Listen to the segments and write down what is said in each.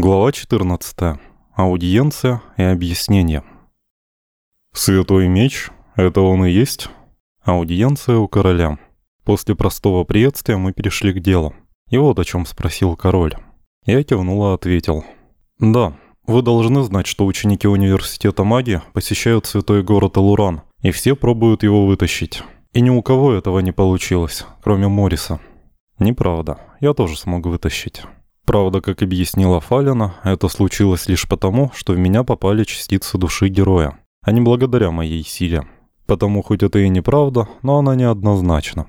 Глава 14. Аудиенция и объяснение. «Святой меч? Это он и есть?» Аудиенция у короля. После простого приветствия мы перешли к делу. И вот о чем спросил король. Я кивнул и ответил. «Да, вы должны знать, что ученики университета магии посещают святой город Элуран, и все пробуют его вытащить. И ни у кого этого не получилось, кроме Мориса. Неправда, я тоже смог вытащить». Правда, как объяснила Фалина, это случилось лишь потому, что в меня попали частицы души героя, а не благодаря моей силе. Потому хоть это и неправда, но она неоднозначна.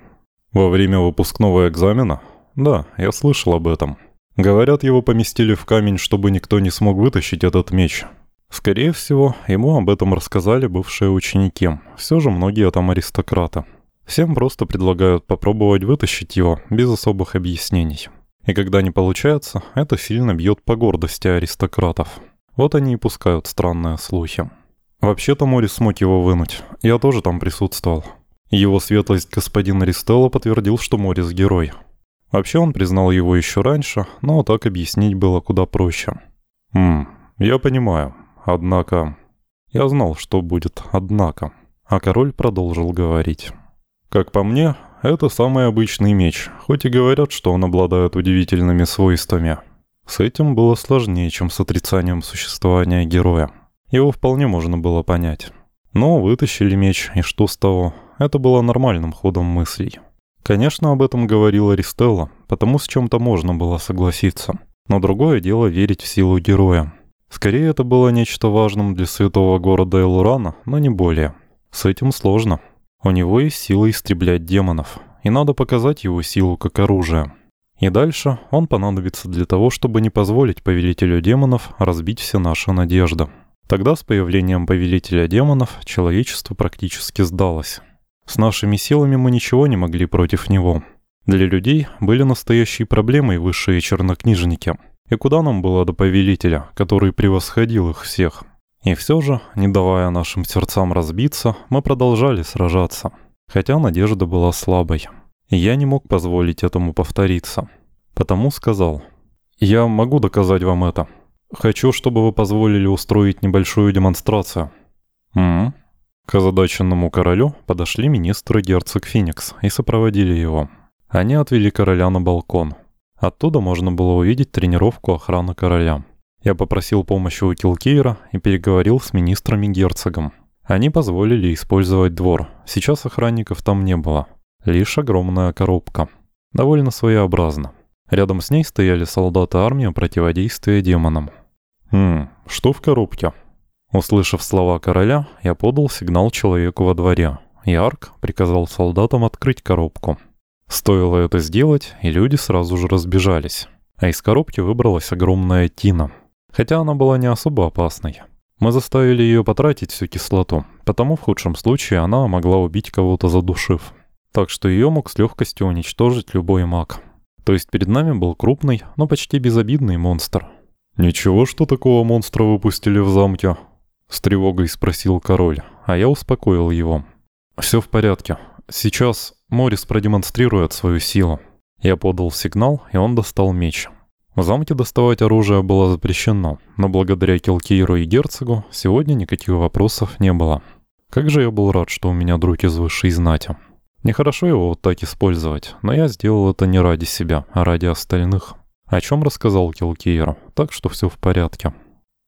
Во время выпускного экзамена? Да, я слышал об этом. Говорят, его поместили в камень, чтобы никто не смог вытащить этот меч. Скорее всего, ему об этом рассказали бывшие ученики. Все же многие там аристократы. Всем просто предлагают попробовать вытащить его, без особых объяснений. И когда не получается, это сильно бьет по гордости аристократов. Вот они и пускают странные слухи. Вообще-то Морис смог его вынуть. Я тоже там присутствовал. Его светлость господин Аристелло подтвердил, что Морис герой. Вообще он признал его еще раньше, но так объяснить было куда проще. Хм, я понимаю. Однако... Я знал, что будет «однако». А король продолжил говорить. Как по мне, это самый обычный меч, хоть и говорят, что он обладает удивительными свойствами. С этим было сложнее, чем с отрицанием существования героя. Его вполне можно было понять. Но вытащили меч, и что с того? Это было нормальным ходом мыслей. Конечно, об этом говорила Ристелла, потому с чем-то можно было согласиться. Но другое дело верить в силу героя. Скорее, это было нечто важным для святого города Элурана, но не более. С этим сложно. У него есть сила истреблять демонов, и надо показать его силу как оружие. И дальше он понадобится для того, чтобы не позволить повелителю демонов разбить все наши надежды. Тогда с появлением повелителя демонов человечество практически сдалось. С нашими силами мы ничего не могли против него. Для людей были настоящей проблемой высшие чернокнижники. И куда нам было до повелителя, который превосходил их всех? И все же, не давая нашим сердцам разбиться, мы продолжали сражаться. Хотя надежда была слабой. И я не мог позволить этому повториться. Потому сказал, «Я могу доказать вам это. Хочу, чтобы вы позволили устроить небольшую демонстрацию». «М-м». К озадаченному королю подошли министр и герцог Феникс и сопроводили его. Они отвели короля на балкон. Оттуда можно было увидеть тренировку охраны короля. Я попросил помощи у Килкейра и переговорил с министрами-герцогом. Они позволили использовать двор. Сейчас охранников там не было. Лишь огромная коробка. Довольно своеобразно. Рядом с ней стояли солдаты армии противодействия демонам. «Хм, что в коробке?» Услышав слова короля, я подал сигнал человеку во дворе. И Арк приказал солдатам открыть коробку. Стоило это сделать, и люди сразу же разбежались. А из коробки выбралась огромная тина. Хотя она была не особо опасной. Мы заставили ее потратить всю кислоту, потому в худшем случае она могла убить кого-то задушив. Так что ее мог с легкостью уничтожить любой маг. То есть перед нами был крупный, но почти безобидный монстр. «Ничего, что такого монстра выпустили в замке?» С тревогой спросил король, а я успокоил его. «Все в порядке. Сейчас Морис продемонстрирует свою силу». Я подал сигнал, и он достал меч. В замке доставать оружие было запрещено, но благодаря Келкейру и Герцогу сегодня никаких вопросов не было. Как же я был рад, что у меня друг из высшей знати. Нехорошо его вот так использовать, но я сделал это не ради себя, а ради остальных. О чем рассказал Келкейру, так что все в порядке.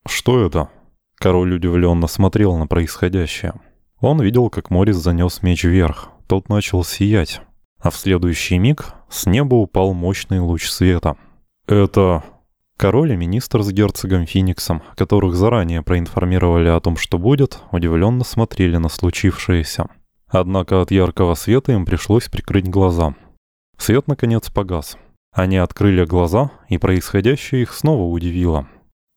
«Что это?» Король удивленно смотрел на происходящее. Он видел, как Морис занес меч вверх. Тот начал сиять. А в следующий миг с неба упал мощный луч света — «Это...» Король и министр с герцогом Фениксом, которых заранее проинформировали о том, что будет, удивленно смотрели на случившееся. Однако от яркого света им пришлось прикрыть глаза. Свет, наконец, погас. Они открыли глаза, и происходящее их снова удивило.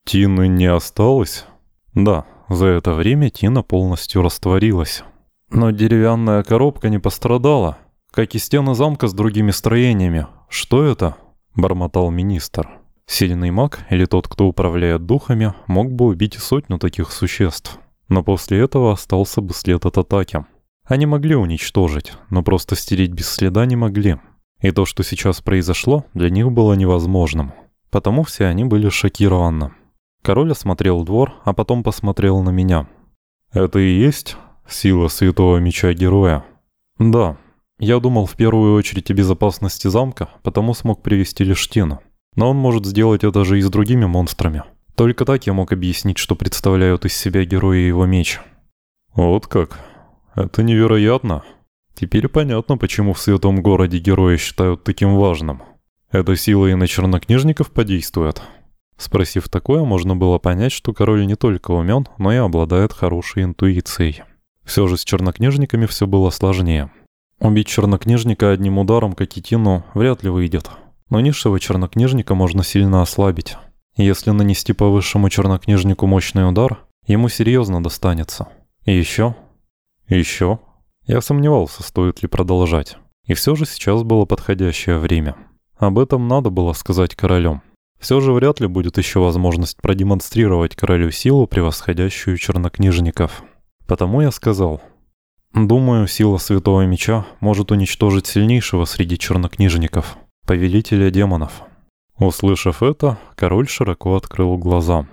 «Тины не осталось?» «Да, за это время Тина полностью растворилась. Но деревянная коробка не пострадала, как и стены замка с другими строениями. Что это?» — бормотал министр. Сильный маг или тот, кто управляет духами, мог бы убить сотню таких существ. Но после этого остался бы след от атаки. Они могли уничтожить, но просто стереть без следа не могли. И то, что сейчас произошло, для них было невозможным. потому все они были шокированы. Король осмотрел двор, а потом посмотрел на меня. «Это и есть сила святого меча героя?» «Да. Я думал в первую очередь о безопасности замка, потому смог привести лишь Тину. Но он может сделать это же и с другими монстрами. Только так я мог объяснить, что представляют из себя герои его меч». «Вот как? Это невероятно. Теперь понятно, почему в святом городе героя считают таким важным. Эта сила и на чернокнижников подействует». Спросив такое, можно было понять, что король не только умен, но и обладает хорошей интуицией. Все же с чернокнижниками все было сложнее. Убить чернокнижника одним ударом, как и Тину, вряд ли выйдет. Но низшего чернокнижника можно сильно ослабить. Если нанести по высшему чернокнижнику мощный удар, ему серьезно достанется. И еще... Еще... Я сомневался, стоит ли продолжать. И все же сейчас было подходящее время. Об этом надо было сказать королем. Все же вряд ли будет еще возможность продемонстрировать королю силу, превосходящую чернокнижников. Потому я сказал, думаю, сила Святого Меча может уничтожить сильнейшего среди чернокнижников, повелителя демонов. Услышав это, король широко открыл глаза.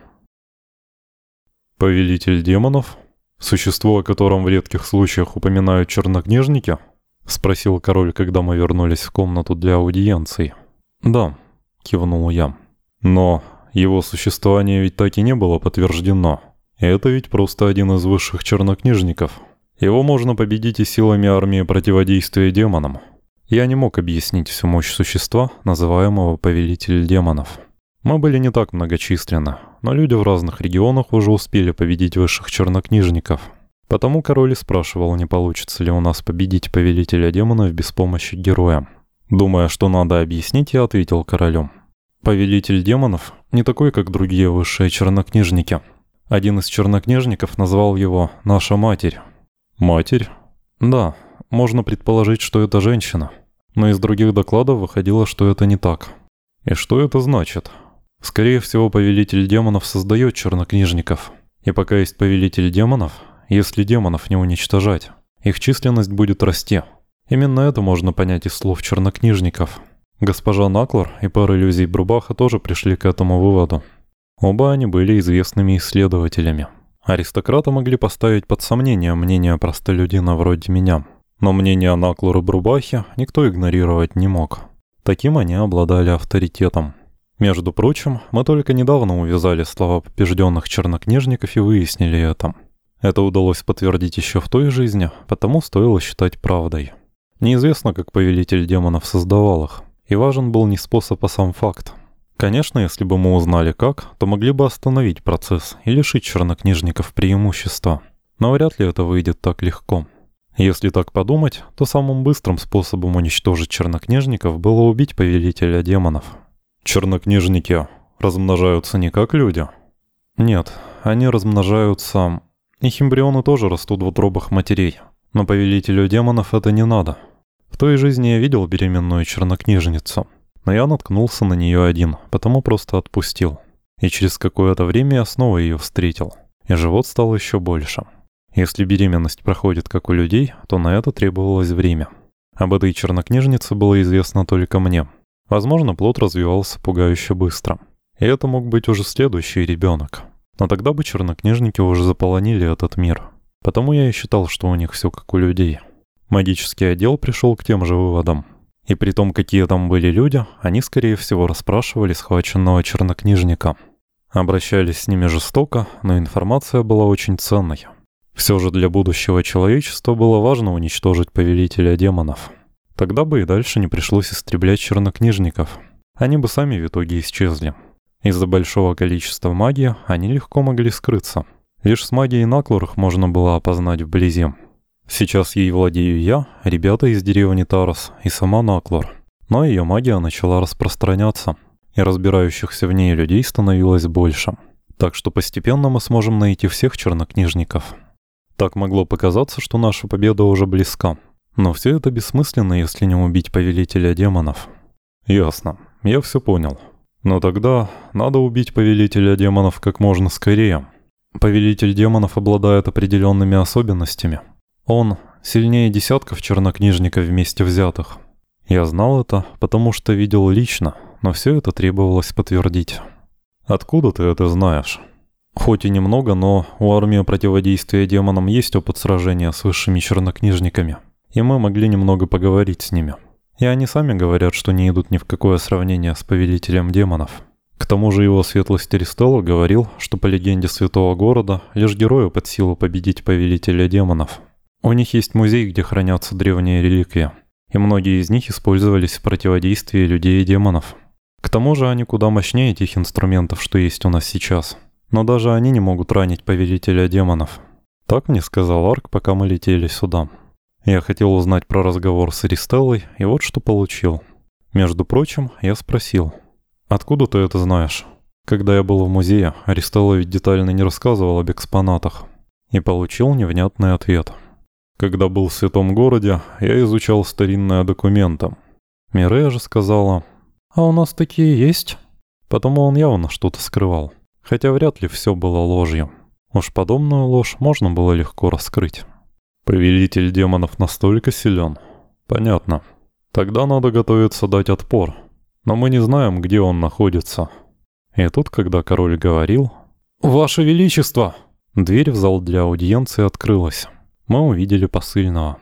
«Повелитель демонов? Существо, о котором в редких случаях упоминают чернокнижники?» — спросил король, когда мы вернулись в комнату для аудиенций. «Да», — кивнул я. «Но его существование ведь так и не было подтверждено. Это ведь просто один из высших чернокнижников. Его можно победить и силами армии противодействия демонам. Я не мог объяснить всю мощь существа, называемого Повелитель демонов. Мы были не так многочисленны, но люди в разных регионах уже успели победить высших чернокнижников. Потому король и спрашивал, не получится ли у нас победить Повелителя демонов без помощи героя. Думая, что надо объяснить, я ответил королю. Повелитель демонов не такой, как другие высшие чернокнижники. Один из чернокнижников назвал его «наша матерь». «Матерь?» «Да, можно предположить, что это женщина. Но из других докладов выходило, что это не так. И что это значит?» «Скорее всего, повелитель демонов создает чернокнижников. И пока есть повелитель демонов, если демонов не уничтожать, их численность будет расти. Именно это можно понять из слов чернокнижников. Госпожа Наклор и пара иллюзий Брубаха тоже пришли к этому выводу. Оба они были известными исследователями. Аристократы могли поставить под сомнение мнение простолюдина вроде меня. Но мнение Наклор и Брубахи никто игнорировать не мог. Таким они обладали авторитетом. Между прочим, мы только недавно увязали слова побежденных чернокнижников и выяснили это. Это удалось подтвердить еще в той жизни, потому стоило считать правдой. Неизвестно, как повелитель демонов создавал их, и важен был не способ, а сам факт. Конечно, если бы мы узнали как, то могли бы остановить процесс и лишить чернокнижников преимущества. Но вряд ли это выйдет так легко. Если так подумать, то самым быстрым способом уничтожить чернокнижников было убить повелителя демонов. Чернокнижники размножаются не как люди? Нет, они размножаются... Их эмбрионы тоже растут в утробах матерей. Но повелителю демонов это не надо. В той жизни я видел беременную чернокнижницу — но я наткнулся на нее один, потому просто отпустил. И через какое-то время я снова ее встретил. И живот стал еще больше. Если беременность проходит как у людей, то на это требовалось время. Об этой чернокнижнице было известно только мне. Возможно, плод развивался пугающе быстро. И это мог быть уже следующий ребенок. Но тогда бы чернокнижники уже заполонили этот мир. Потому я и считал, что у них все как у людей. Магический отдел пришел к тем же выводам. И при том, какие там были люди, они, скорее всего, расспрашивали схваченного чернокнижника. Обращались с ними жестоко, но информация была очень ценной. Все же для будущего человечества было важно уничтожить повелителя демонов. Тогда бы и дальше не пришлось истреблять чернокнижников. Они бы сами в итоге исчезли. Из-за большого количества магии они легко могли скрыться. Лишь с магией Наклорах можно было опознать вблизи. Сейчас ей владею я, ребята из деревни Тарос и сама Наклор. Но ее магия начала распространяться, и разбирающихся в ней людей становилось больше. Так что постепенно мы сможем найти всех чернокнижников. Так могло показаться, что наша победа уже близка. Но все это бессмысленно, если не убить повелителя демонов. Ясно, я все понял. Но тогда надо убить повелителя демонов как можно скорее. Повелитель демонов обладает определенными особенностями – он сильнее десятков чернокнижников вместе взятых. Я знал это, потому что видел лично, но все это требовалось подтвердить. «Откуда ты это знаешь?» Хоть и немного, но у армии противодействия демонам есть опыт сражения с высшими чернокнижниками, и мы могли немного поговорить с ними. И они сами говорят, что не идут ни в какое сравнение с повелителем демонов. К тому же его светлость Аристелла говорил, что по легенде святого города лишь герою под силу победить повелителя демонов. У них есть музей, где хранятся древние реликвии, и многие из них использовались в противодействии людей и демонов. К тому же они куда мощнее тех инструментов, что есть у нас сейчас – но даже они не могут ранить повелителя демонов. Так мне сказал Арк, пока мы летели сюда. Я хотел узнать про разговор с Аристеллой, и вот что получил. Между прочим, я спросил, «Откуда ты это знаешь?» Когда я был в музее, Аристелла ведь детально не рассказывал об экспонатах. И получил невнятный ответ. Когда был в Святом Городе, я изучал старинные документы. Мирея же сказала, «А у нас такие есть?» Потому он явно что-то скрывал. Хотя вряд ли все было ложью. Уж подобную ложь можно было легко раскрыть. Повелитель демонов настолько силен. Понятно. Тогда надо готовиться дать отпор. Но мы не знаем, где он находится. И тут, когда король говорил... «Ваше Величество!» Дверь в зал для аудиенции открылась. Мы увидели посыльного.